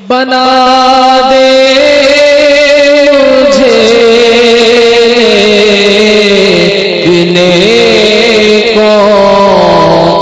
بنا دے مجھے کو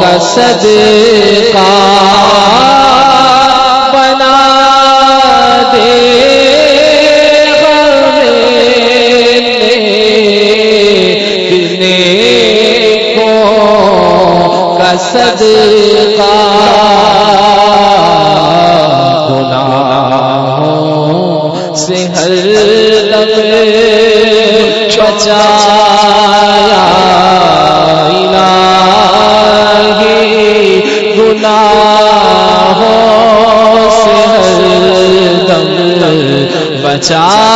کسد کا بنا دے کو کا سے ہر دم بچایا۔ الہی گناہوں سے ہر دم بچایا۔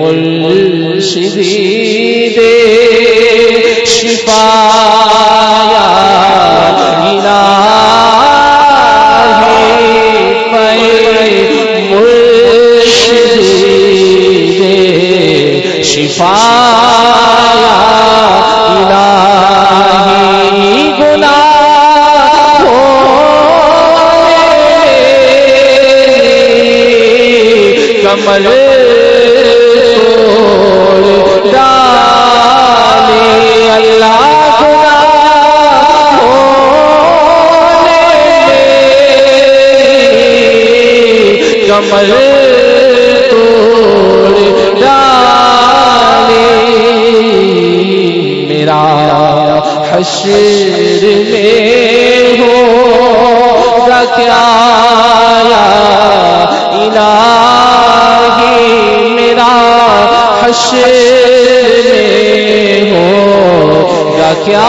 مرشدی دے شفا کمل کمل ڈالی۔ میرا حشر میں ہو کیا الہی۔ میرا حشر میں ہو کیا